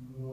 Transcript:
Mm-hmm.